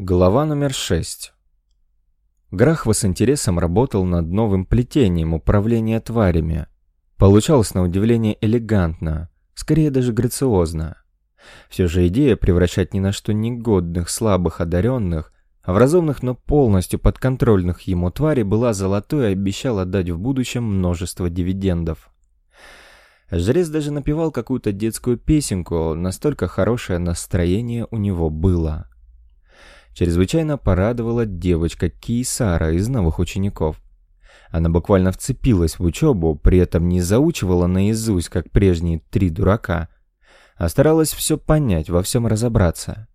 Глава номер 6. Грахва с интересом работал над новым плетением управления тварями. Получалось на удивление элегантно, скорее даже грациозно. Все же идея превращать ни на что негодных, слабых, одаренных, а в разумных, но полностью подконтрольных ему твари была золотой и обещала дать в будущем множество дивидендов. Жрец даже напевал какую-то детскую песенку, настолько хорошее настроение у него было. Чрезвычайно порадовала девочка Кейсара из новых учеников. Она буквально вцепилась в учебу, при этом не заучивала наизусть, как прежние три дурака, а старалась все понять, во всем разобраться.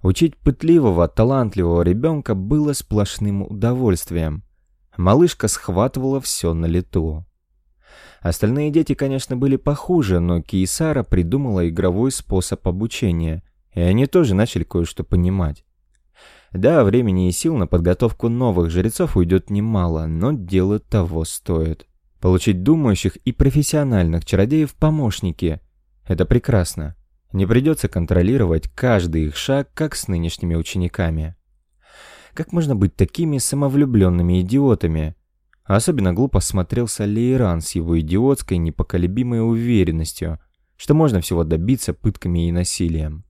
Учить пытливого, талантливого ребенка было сплошным удовольствием. Малышка схватывала все на лету. Остальные дети, конечно, были похуже, но Кейсара придумала игровой способ обучения, и они тоже начали кое-что понимать. Да, времени и сил на подготовку новых жрецов уйдет немало, но дело того стоит. Получить думающих и профессиональных чародеев помощники – это прекрасно. Не придется контролировать каждый их шаг, как с нынешними учениками. Как можно быть такими самовлюбленными идиотами? Особенно глупо смотрелся Лейран с его идиотской непоколебимой уверенностью, что можно всего добиться пытками и насилием.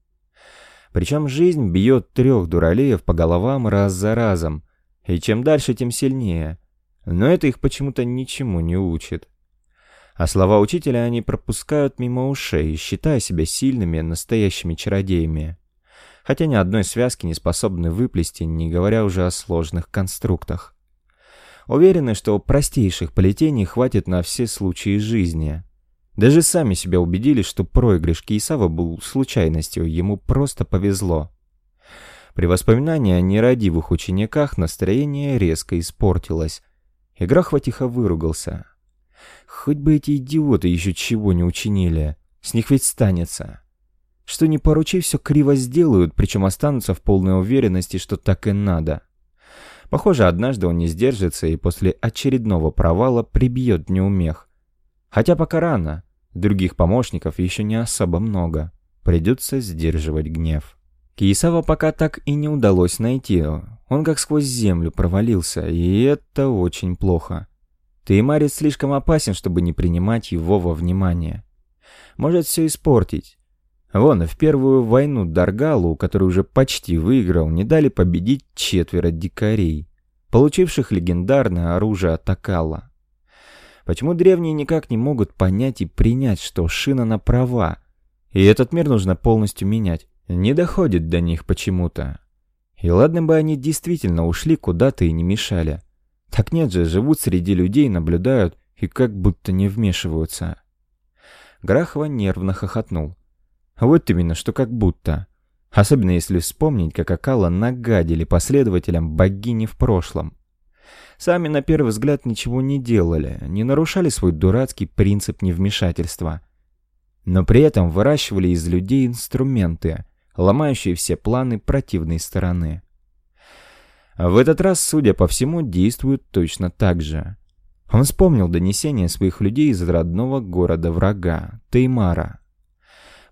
Причем жизнь бьет трех дуралеев по головам раз за разом, и чем дальше, тем сильнее. Но это их почему-то ничему не учит. А слова учителя они пропускают мимо ушей, считая себя сильными, настоящими чародеями. Хотя ни одной связки не способны выплести, не говоря уже о сложных конструктах. Уверены, что простейших плетений хватит на все случаи жизни. Даже сами себя убедились, что проигрыш Кейсава был случайностью, ему просто повезло. При воспоминании о нерадивых учениках настроение резко испортилось. Играхва тихо выругался. Хоть бы эти идиоты еще чего не учинили, с них ведь станется. Что не поручи, все криво сделают, причем останутся в полной уверенности, что так и надо. Похоже, однажды он не сдержится и после очередного провала прибьет неумех. Хотя пока рано. Других помощников еще не особо много. Придется сдерживать гнев. Киесава пока так и не удалось найти. Он как сквозь землю провалился, и это очень плохо. Теймарис слишком опасен, чтобы не принимать его во внимание. Может все испортить. Вон, в первую войну Даргалу, который уже почти выиграл, не дали победить четверо дикарей, получивших легендарное оружие Атакала. Почему древние никак не могут понять и принять, что Шина на права, и этот мир нужно полностью менять? Не доходит до них почему-то. И ладно бы они действительно ушли куда-то и не мешали. Так нет же, живут среди людей, наблюдают и как будто не вмешиваются. Грахова нервно хохотнул. Вот именно, что как будто. Особенно если вспомнить, как Акала нагадили последователям богини в прошлом. Сами на первый взгляд ничего не делали, не нарушали свой дурацкий принцип невмешательства. Но при этом выращивали из людей инструменты, ломающие все планы противной стороны. В этот раз, судя по всему, действуют точно так же. Он вспомнил донесение своих людей из родного города врага, Теймара.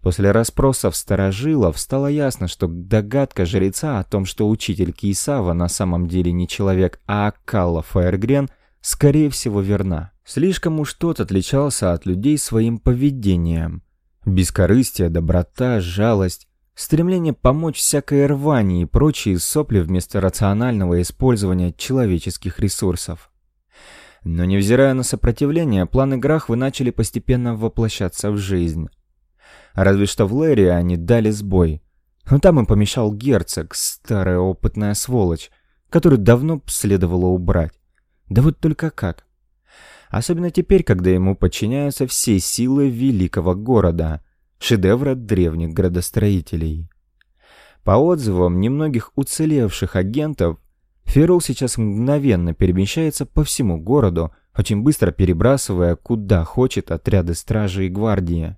После расспросов старожилов стало ясно, что догадка жреца о том, что учитель Кейсава на самом деле не человек, а Аккалла Фаергрен, скорее всего верна. Слишком уж тот отличался от людей своим поведением. Бескорыстие, доброта, жалость, стремление помочь всякой рвани и прочие сопли вместо рационального использования человеческих ресурсов. Но невзирая на сопротивление, планы Грахвы начали постепенно воплощаться в жизнь. Разве что в Лэри они дали сбой. Но там им помешал герцог, старая опытная сволочь, которую давно следовало убрать. Да вот только как. Особенно теперь, когда ему подчиняются все силы великого города, шедевра древних градостроителей. По отзывам немногих уцелевших агентов, Ферул сейчас мгновенно перемещается по всему городу, очень быстро перебрасывая куда хочет отряды стражи и гвардии.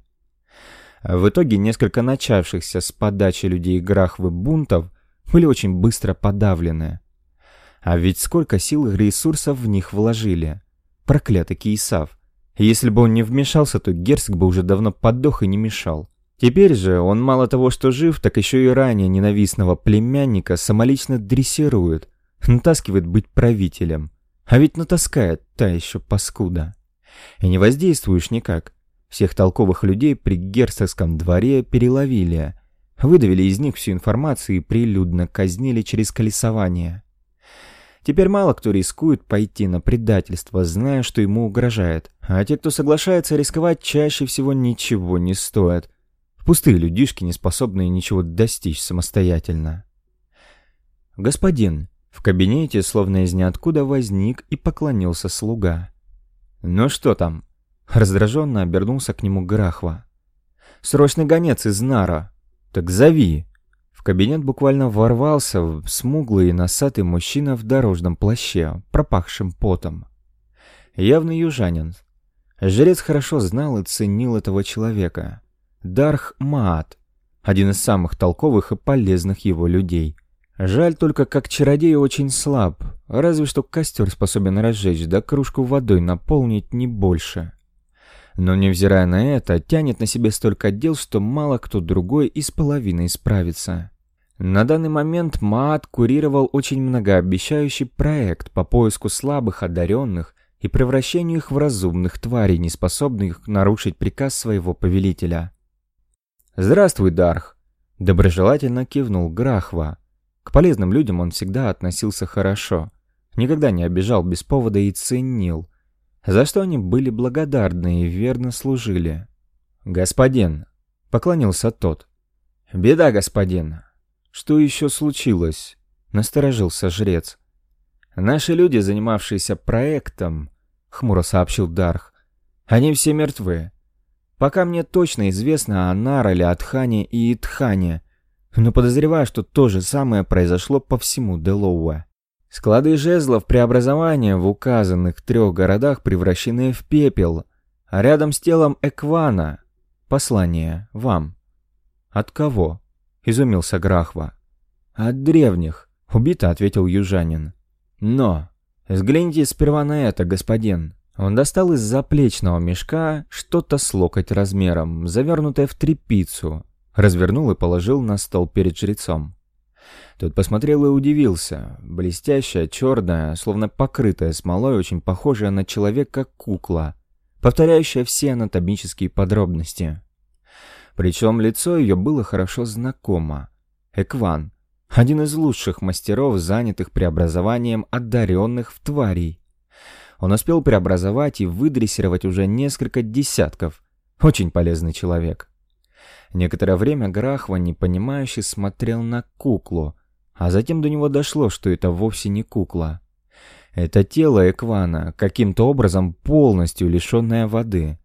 В итоге несколько начавшихся с подачи людей Грахвы бунтов были очень быстро подавлены. А ведь сколько сил и ресурсов в них вложили. Проклятый Кейсав. Если бы он не вмешался, то герцог бы уже давно подох и не мешал. Теперь же он мало того, что жив, так еще и ранее ненавистного племянника самолично дрессирует, натаскивает быть правителем. А ведь натаскает та еще паскуда. И не воздействуешь никак. Всех толковых людей при герцогском дворе переловили, выдавили из них всю информацию и прилюдно казнили через колесование. Теперь мало кто рискует пойти на предательство, зная, что ему угрожает. А те, кто соглашается рисковать, чаще всего ничего не стоят. Пустые людишки, не способные ничего достичь самостоятельно. «Господин», в кабинете словно из ниоткуда возник и поклонился слуга. «Ну что там?» Раздраженно обернулся к нему Грахва. «Срочный гонец из Нара. Так зови!» В кабинет буквально ворвался смуглый и носатый мужчина в дорожном плаще, пропахшим потом. Явный южанин. Жрец хорошо знал и ценил этого человека. Дарх Маат, один из самых толковых и полезных его людей. Жаль только, как чародей очень слаб, разве что костер способен разжечь, да кружку водой наполнить не больше. Но невзирая на это, тянет на себе столько дел, что мало кто другой из половины справится. На данный момент Маат курировал очень многообещающий проект по поиску слабых одаренных и превращению их в разумных тварей, не способных нарушить приказ своего повелителя. «Здравствуй, Дарх!» – доброжелательно кивнул Грахва. К полезным людям он всегда относился хорошо, никогда не обижал без повода и ценил, за что они были благодарны и верно служили. «Господин!» — поклонился тот. «Беда, господин!» «Что еще случилось?» — насторожился жрец. «Наши люди, занимавшиеся проектом», — хмуро сообщил Дарх, — «они все мертвы. Пока мне точно известно о Нарале, Атхане и Итхане, но подозреваю, что то же самое произошло по всему Делоуэ. Склады жезлов преобразования в указанных трех городах превращены в пепел, а рядом с телом Эквана послание вам. От кого? изумился Грахва. От древних, убито ответил южанин. Но взгляните сперва на это, господин. Он достал из заплечного мешка что-то с локоть размером, завернутое в тряпицу, развернул и положил на стол перед жрецом. Тот посмотрел и удивился. Блестящая, черная, словно покрытая смолой, очень похожая на человека кукла, повторяющая все анатомические подробности. Причем лицо ее было хорошо знакомо. Экван, один из лучших мастеров, занятых преобразованием одаренных в тварей. Он успел преобразовать и выдрессировать уже несколько десятков. Очень полезный человек. Некоторое время Грахва непонимающе смотрел на куклу, а затем до него дошло, что это вовсе не кукла. Это тело Эквана, каким-то образом полностью лишенное воды.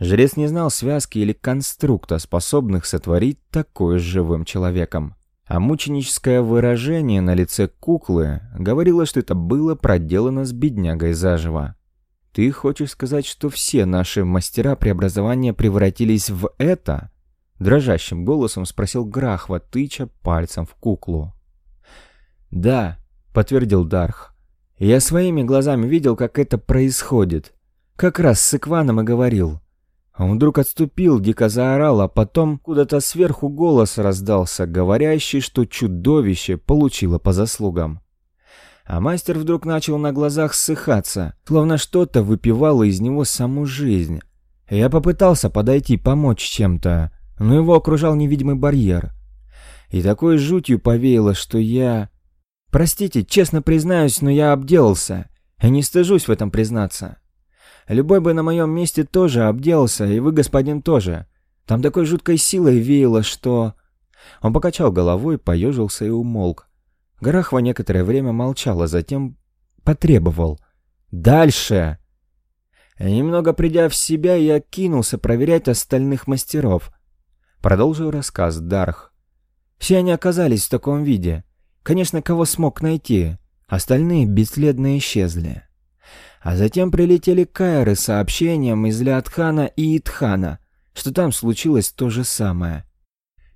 Жрец не знал связки или конструкта, способных сотворить такое с живым человеком. А мученическое выражение на лице куклы говорило, что это было проделано с беднягой заживо. «Ты хочешь сказать, что все наши мастера преобразования превратились в это?» Дрожащим голосом спросил Грахва, тыча пальцем в куклу. «Да», — подтвердил Дарх. «Я своими глазами видел, как это происходит. Как раз с Икваном и говорил». Он вдруг отступил, дико заорал, а потом куда-то сверху голос раздался, говорящий, что чудовище получило по заслугам. А мастер вдруг начал на глазах ссыхаться, словно что-то выпивало из него саму жизнь. Я попытался подойти, помочь чем-то, но его окружал невидимый барьер. И такой жутью повеяло, что я... Простите, честно признаюсь, но я обделался. И не стыжусь в этом признаться. Любой бы на моем месте тоже обделался, и вы, господин, тоже. Там такой жуткой силой веяло, что...» Он покачал головой, поежился и умолк. Гарахва некоторое время молчал, а затем потребовал. «Дальше!» Немного придя в себя, я кинулся проверять остальных мастеров. Продолжил рассказ Дарх. Все они оказались в таком виде. Конечно, кого смог найти. Остальные бесследно исчезли. А затем прилетели Кайры с сообщением из Лиатхана и Итхана, что там случилось то же самое.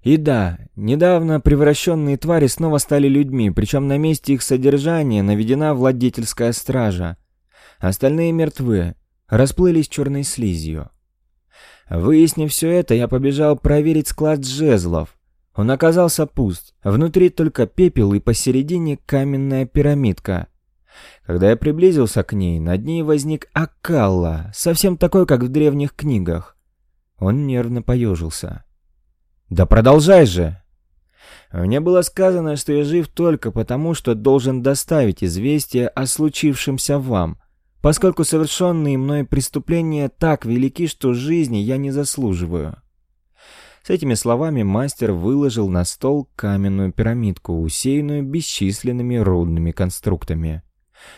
И да, недавно превращенные твари снова стали людьми, причем на месте их содержания наведена владетельская стража. Остальные мертвы, расплылись черной слизью. Выяснив все это, я побежал проверить склад жезлов. Он оказался пуст. Внутри только пепел и посередине каменная пирамидка. Когда я приблизился к ней, над ней возник Акалла, совсем такой, как в древних книгах. Он нервно поежился. «Да продолжай же!» Мне было сказано, что я жив только потому, что должен доставить известие о случившемся вам, поскольку совершенные мной преступления так велики, что жизни я не заслуживаю. С этими словами мастер выложил на стол каменную пирамидку, усеянную бесчисленными рудными конструктами.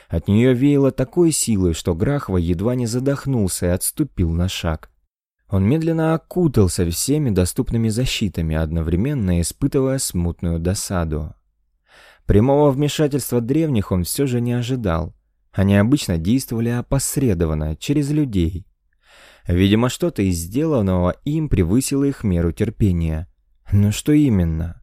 От нее веяло такой силой, что Грахва едва не задохнулся и отступил на шаг. Он медленно окутался всеми доступными защитами, одновременно испытывая смутную досаду. Прямого вмешательства древних он все же не ожидал. Они обычно действовали опосредованно, через людей. Видимо, что-то из сделанного им превысило их меру терпения. Но что именно?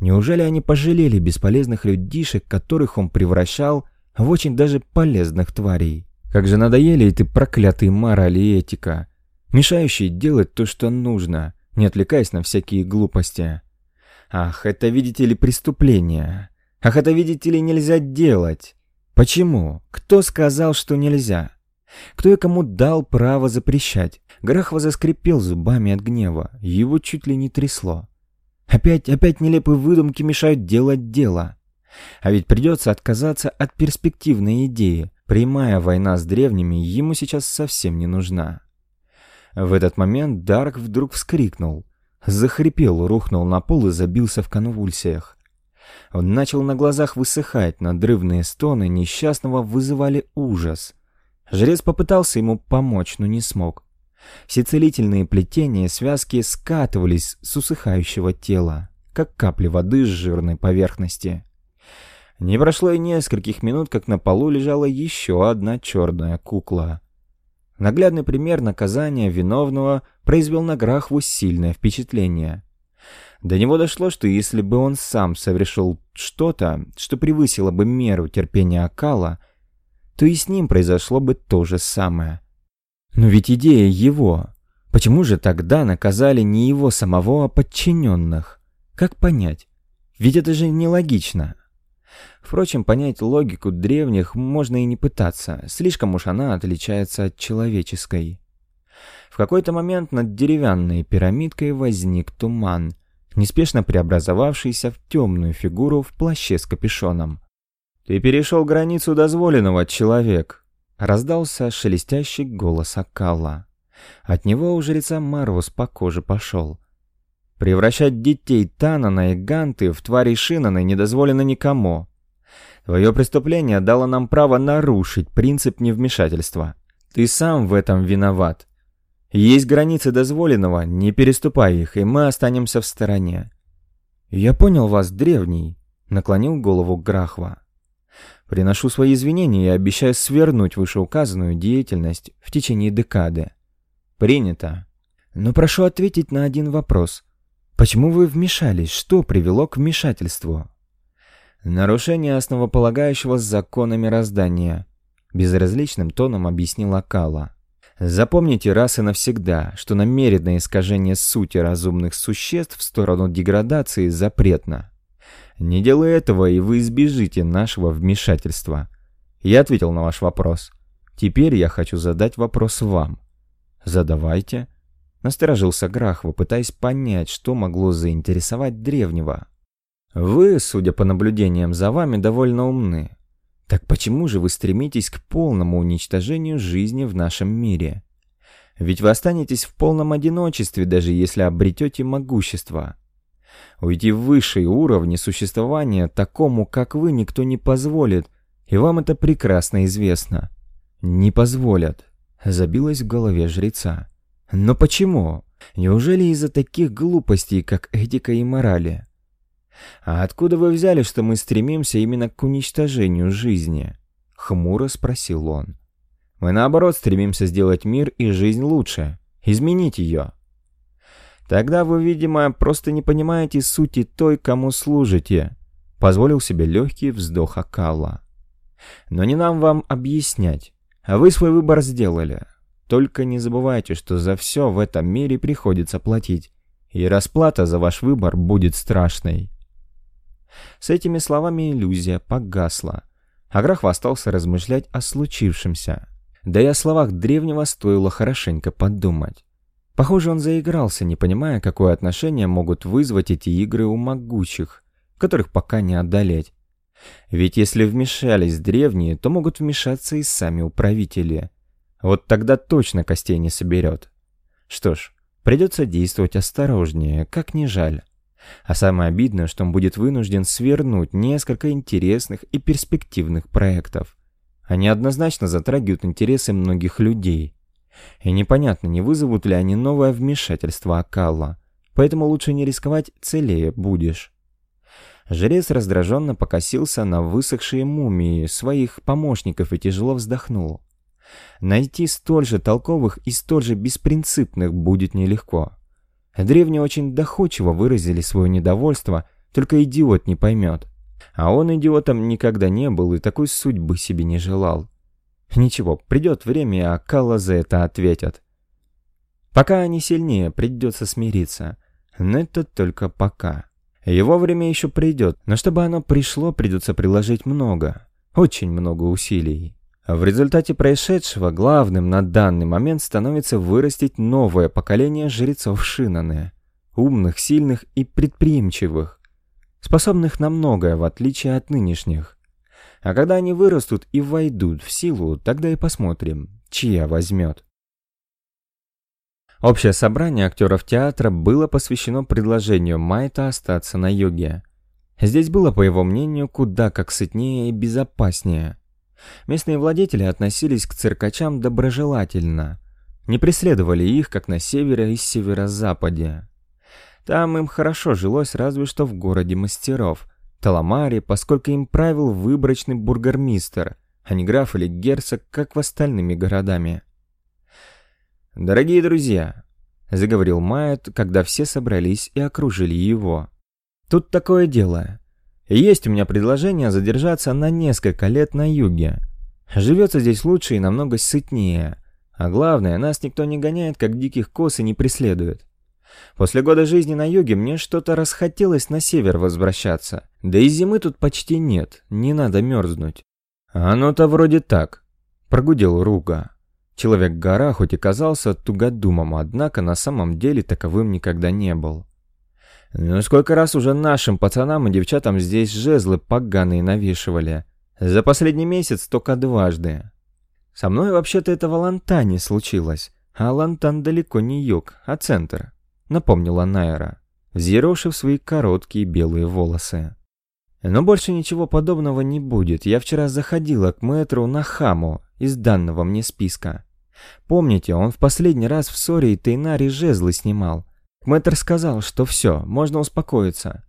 Неужели они пожалели бесполезных людишек, которых он превращал в очень даже полезных тварей? Как же надоели эти проклятые морали и этика, мешающие делать то, что нужно, не отвлекаясь на всякие глупости. Ах, это, видите ли, преступление. Ах, это, видите ли, нельзя делать. Почему? Кто сказал, что нельзя? Кто и кому дал право запрещать? Грахва заскрипел зубами от гнева, его чуть ли не трясло. Опять, опять нелепые выдумки мешают делать дело. А ведь придется отказаться от перспективной идеи. Прямая война с древними ему сейчас совсем не нужна. В этот момент Дарк вдруг вскрикнул. Захрипел, рухнул на пол и забился в конвульсиях. Он начал на глазах высыхать, надрывные стоны несчастного вызывали ужас. Жрец попытался ему помочь, но не смог. Все целительные плетения связки скатывались с усыхающего тела, как капли воды с жирной поверхности. Не прошло и нескольких минут, как на полу лежала еще одна черная кукла. Наглядный пример наказания виновного произвел на Грахву сильное впечатление. До него дошло, что если бы он сам совершил что-то, что превысило бы меру терпения Акала, то и с ним произошло бы то же самое. Но ведь идея его. Почему же тогда наказали не его самого, а подчиненных? Как понять? Ведь это же нелогично. Впрочем, понять логику древних можно и не пытаться, слишком уж она отличается от человеческой. В какой-то момент над деревянной пирамидкой возник туман, неспешно преобразовавшийся в темную фигуру в плаще с капюшоном. «Ты перешел границу дозволенного, человек!» — раздался шелестящий голос Акала. От него у жреца мороз по коже пошел. «Превращать детей Танана и Ганты в твари Шинаны не дозволено никому. Твое преступление дало нам право нарушить принцип невмешательства. Ты сам в этом виноват. Есть границы дозволенного, не переступай их, и мы останемся в стороне». «Я понял вас, древний», — наклонил голову Грахва. «Приношу свои извинения и обещаю свернуть вышеуказанную деятельность в течение декады». «Принято. Но прошу ответить на один вопрос. Почему вы вмешались? Что привело к вмешательству?» Нарушение основополагающего закона мироздания. Безразличным тоном объяснила Кала. Запомните раз и навсегда, что намеренное искажение сути разумных существ в сторону деградации запретно. Не делая этого, и вы избежите нашего вмешательства. Я ответил на ваш вопрос. Теперь я хочу задать вопрос вам. Задавайте. Насторожился Грахва, пытаясь понять, что могло заинтересовать древнего. Вы, судя по наблюдениям за вами, довольно умны. Так почему же вы стремитесь к полному уничтожению жизни в нашем мире? Ведь вы останетесь в полном одиночестве, даже если обретете могущество. Уйти в высшие уровни существования такому, как вы, никто не позволит, и вам это прекрасно известно. Не позволят. Забилось в голове жреца. Но почему? Неужели из-за таких глупостей, как этика и морали? «А откуда вы взяли, что мы стремимся именно к уничтожению жизни?» — хмуро спросил он. «Мы, наоборот, стремимся сделать мир и жизнь лучше, изменить ее». «Тогда вы, видимо, просто не понимаете сути той, кому служите», — позволил себе легкий вздох Акала. «Но не нам вам объяснять. А вы свой выбор сделали. только не забывайте, что за все в этом мире приходится платить, и расплата за ваш выбор будет страшной. С этими словами иллюзия погасла. Аграх остался размышлять о случившемся. Да и о словах древнего стоило хорошенько подумать. Похоже, он заигрался, не понимая, какое отношение могут вызвать эти игры у могучих, которых пока не одолеть. Ведь если вмешались древние, то могут вмешаться и сами управители. Вот тогда точно костей не соберет. Что ж, придется действовать осторожнее, как ни жаль. А самое обидное, что он будет вынужден свернуть несколько интересных и перспективных проектов. Они однозначно затрагивают интересы многих людей. И непонятно, не вызовут ли они новое вмешательство Акалла. Поэтому лучше не рисковать, целее будешь. Жрец раздраженно покосился на высохшие мумии своих помощников и тяжело вздохнул. Найти столь же толковых и столь же беспринципных будет нелегко. Древние очень доходчиво выразили свое недовольство, только идиот не поймет. А он идиотом никогда не был и такой судьбы себе не желал. Ничего, придет время, и Акала за это ответят. Пока они сильнее, придется смириться. Но это только пока. Его время еще придет, но чтобы оно пришло, придется приложить много, очень много усилий. В результате происшедшего главным на данный момент становится вырастить новое поколение жрецов Шинаны. Умных, сильных и предприимчивых. Способных на многое, в отличие от нынешних. А когда они вырастут и войдут в силу, тогда и посмотрим, чья возьмет. Общее собрание актеров театра было посвящено предложению Майта остаться на йоге. Здесь было, по его мнению, куда как сытнее и безопаснее. Местные владетели относились к циркачам доброжелательно. Не преследовали их, как на севере и северо-западе. Там им хорошо жилось разве что в городе мастеров, Таламаре, поскольку им правил выборочный бургомистр, а не граф или герцог, как в остальными городами. «Дорогие друзья», — заговорил Майет, когда все собрались и окружили его. «Тут такое дело. Есть у меня предложение задержаться на несколько лет на юге. Живется здесь лучше и намного сытнее. А главное, нас никто не гоняет, как диких коз и не преследует. После года жизни на юге мне что-то расхотелось на север возвращаться. Да и зимы тут почти нет, не надо мерзнуть. Оно-то вроде так, прогудел Руга. Человек-гора хоть и казался тугодумом, однако на самом деле таковым никогда не был. Ну сколько раз уже нашим пацанам и девчатам здесь жезлы поганые навешивали. За последний месяц только дважды. Со мной вообще-то это в Алантане случилось. А Алантан далеко не юг, а центр, напомнила Найра, взъерошив свои короткие белые волосы. Но больше ничего подобного не будет. Я вчера заходила к мэтру на хаму из данного мне списка. Помните, он в последний раз в ссоре и Тейнаре жезлы снимал. Мэтр сказал, что все, можно успокоиться.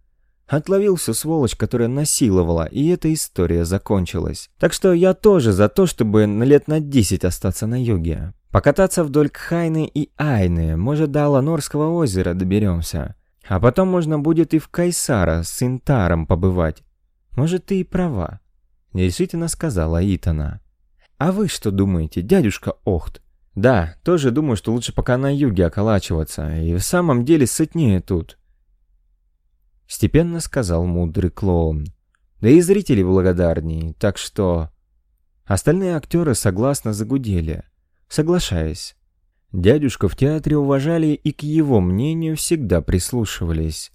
Отловил всю сволочь, которая насиловала, и эта история закончилась. Так что я тоже за то, чтобы на лет на 10 остаться на юге. Покататься вдоль Кхайны и Айны, может, до Аланорского озера доберемся. А потом можно будет и в Кайсара с Интаром побывать. Может, ты и права. Нерешительно сказала Итана. А вы что думаете, дядюшка Охт? Да, тоже думаю, что лучше пока на юге околачиваться, и в самом деле сытнее тут. Степенно сказал мудрый клоун. Да и зрители благодарней, так что... Остальные актеры согласно загудели, соглашаясь. Дядюшка в театре уважали и к его мнению всегда прислушивались.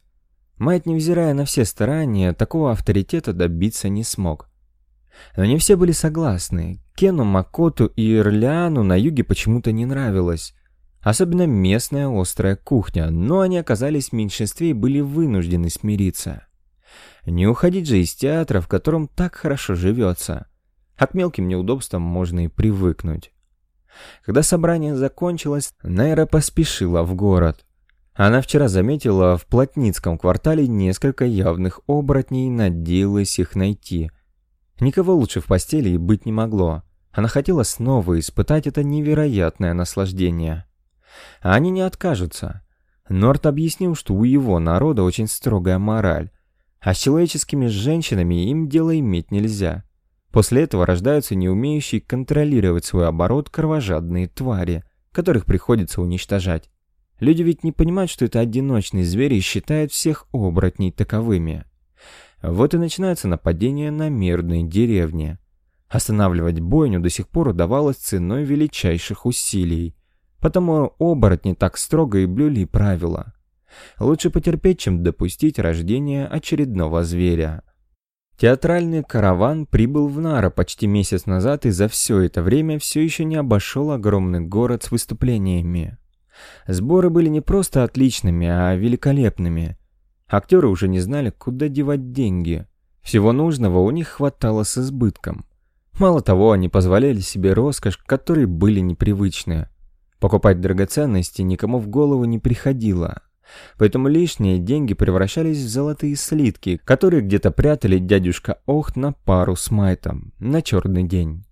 Мать, невзирая на все старания, такого авторитета добиться не смог. Но не все были согласны. Кену, Макоту и Ирлиану на юге почему-то не нравилось. Особенно местная острая кухня, но они оказались в меньшинстве и были вынуждены смириться. Не уходить же из театра, в котором так хорошо живется. А к мелким неудобствам можно и привыкнуть. Когда собрание закончилось, Найра поспешила в город. Она вчера заметила в Плотницком квартале несколько явных оборотней и надеялась их найти. Никого лучше в постели и быть не могло. Она хотела снова испытать это невероятное наслаждение. А они не откажутся. Норт объяснил, что у его народа очень строгая мораль, а с человеческими женщинами им дело иметь нельзя. После этого рождаются не умеющие контролировать свой оборот кровожадные твари, которых приходится уничтожать. Люди ведь не понимают, что это одиночные звери и считают всех оборотней таковыми. Вот и начинаются нападения на мирные деревни. Останавливать бойню до сих пор удавалось ценой величайших усилий. Потому оборотни так строго и блюли правила. Лучше потерпеть, чем допустить рождение очередного зверя. Театральный караван прибыл в Нара почти месяц назад и за все это время все еще не обошел огромный город с выступлениями. Сборы были не просто отличными, а великолепными. Актеры уже не знали, куда девать деньги. Всего нужного у них хватало с избытком. Мало того, они позволяли себе роскошь, которой были непривычны. Покупать драгоценности никому в голову не приходило. Поэтому лишние деньги превращались в золотые слитки, которые где-то прятали дядюшка Ох на пару с Майтом, на черный день.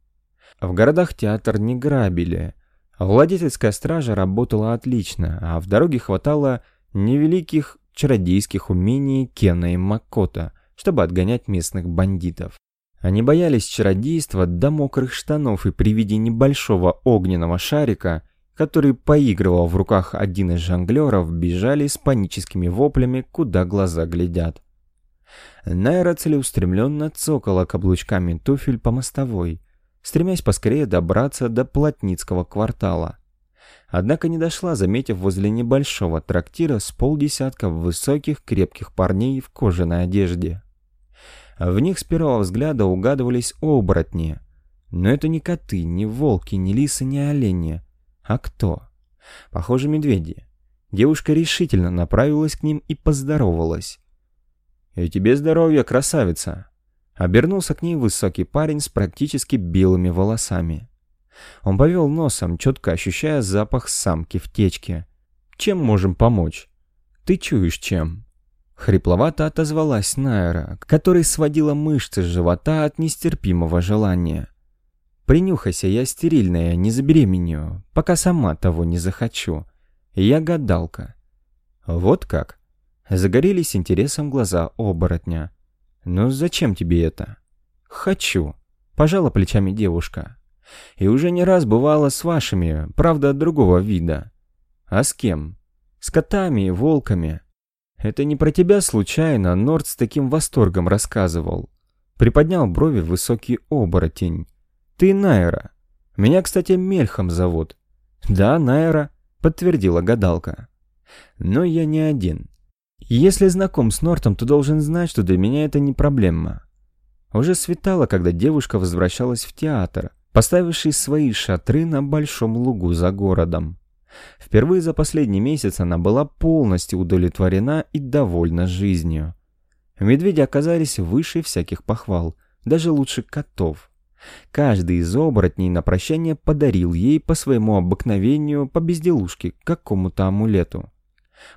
В городах театр не грабили – Владетельская стража работала отлично, а в дороге хватало невеликих чародейских умений Кена и Макота, чтобы отгонять местных бандитов. Они боялись чародейства до мокрых штанов и при виде небольшого огненного шарика, который поигрывал в руках один из жонглеров, бежали с паническими воплями, куда глаза глядят. Найра целеустремленно цокала каблучками туфель по мостовой, стремясь поскорее добраться до Плотницкого квартала. Однако не дошла, заметив возле небольшого трактира с полдесятка высоких крепких парней в кожаной одежде. В них с первого взгляда угадывались оборотни. Но это не коты, не волки, не лисы, не олени. А кто? Похоже, медведи. Девушка решительно направилась к ним и поздоровалась. «И тебе здоровья, красавица!» Обернулся к ней высокий парень с практически белыми волосами. Он повел носом, четко ощущая запах самки в течке. «Чем можем помочь?» «Ты чуешь чем?» Хрипловато отозвалась Найра, которой сводила мышцы живота от нестерпимого желания. «Принюхайся, я стерильная, не забеременею, пока сама того не захочу. Я гадалка». «Вот как?» Загорелись интересом глаза оборотня. «Ну зачем тебе это?» «Хочу», — пожала плечами девушка. «И уже не раз бывало с вашими, правда, другого вида». «А с кем?» «С котами волками». «Это не про тебя случайно Норд с таким восторгом рассказывал». Приподнял брови высокий оборотень. «Ты Найра. Меня, кстати, Мельхом зовут». «Да, Найра», — подтвердила гадалка. «Но я не один. Если знаком с Нортом, то должен знать, что для меня это не проблема. Уже светало, когда девушка возвращалась в театр, поставивший свои шатры на большом лугу за городом. Впервые за последний месяц она была полностью удовлетворена и довольна жизнью. Медведи оказались выше всяких похвал, даже лучше котов. Каждый из оборотней на прощание подарил ей по своему обыкновению по безделушке какому-то амулету.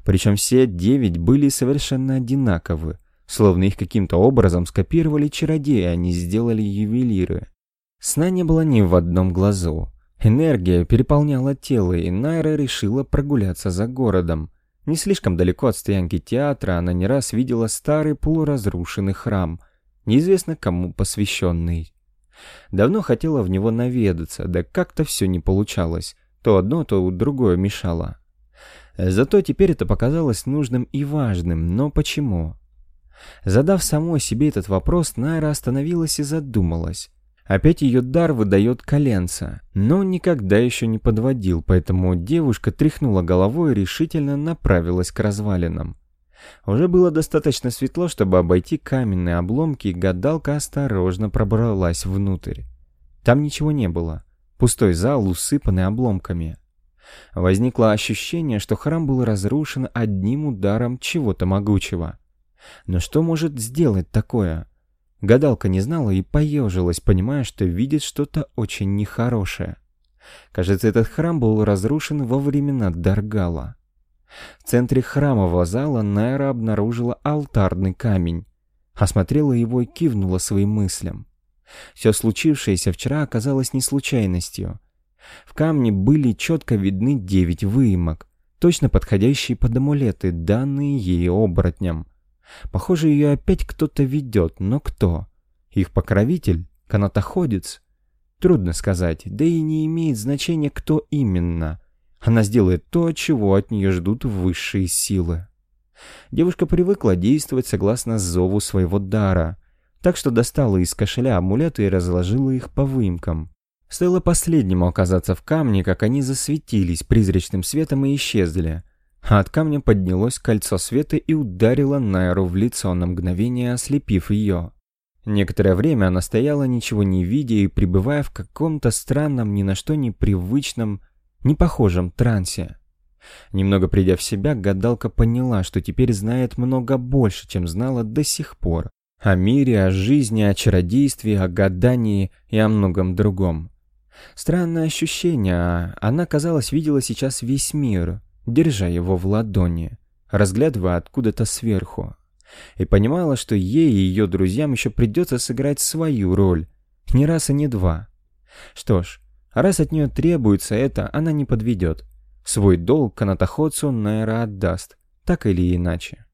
Причем все девять были совершенно одинаковы, словно их каким-то образом скопировали чародеи, а не сделали ювелиры. Сна не было ни в одном глазу. Энергия переполняла тело, и Найра решила прогуляться за городом. Не слишком далеко от стоянки театра она не раз видела старый полуразрушенный храм, неизвестно кому посвященный. Давно хотела в него наведаться, да как-то все не получалось. То одно, то другое мешало. Зато теперь это показалось нужным и важным, но почему? Задав самой себе этот вопрос, Найра остановилась и задумалась. Опять ее дар выдает коленца, но никогда еще не подводил, поэтому девушка тряхнула головой и решительно направилась к развалинам. Уже было достаточно светло, чтобы обойти каменные обломки, и гадалка осторожно пробралась внутрь. Там ничего не было. Пустой зал, усыпанный обломками. Возникло ощущение, что храм был разрушен одним ударом чего-то могучего. Но что может сделать такое? Гадалка не знала и поежилась, понимая, что видит что-то очень нехорошее. Кажется, этот храм был разрушен во времена Даргала. В центре храмового зала Найра обнаружила алтарный камень. Осмотрела его и кивнула своим мыслям. Все случившееся вчера оказалось не случайностью. В камне были четко видны девять выемок, точно подходящие под амулеты, данные ей оборотням. Похоже, ее опять кто-то ведет, но кто? Их покровитель? Канатоходец? Трудно сказать, да и не имеет значения, кто именно. Она сделает то, чего от нее ждут высшие силы. Девушка привыкла действовать согласно зову своего дара, так что достала из кошеля амулеты и разложила их по выемкам. Стоило последнему оказаться в камне, как они засветились призрачным светом и исчезли, а от камня поднялось кольцо света и ударило Найру в лицо на мгновение, ослепив ее. Некоторое время она стояла, ничего не видя и пребывая в каком-то странном, ни на что непривычном, непохожем трансе. Немного придя в себя, гадалка поняла, что теперь знает много больше, чем знала до сих пор. О мире, о жизни, о чародействе, о гадании и о многом другом. Странное ощущение, а она, казалось, видела сейчас весь мир, держа его в ладони, разглядывая откуда-то сверху. И понимала, что ей и ее друзьям еще придется сыграть свою роль, не раз и не два. Что ж, раз от нее требуется это, она не подведет. Свой долг канатоходцу Найра отдаст, так или иначе.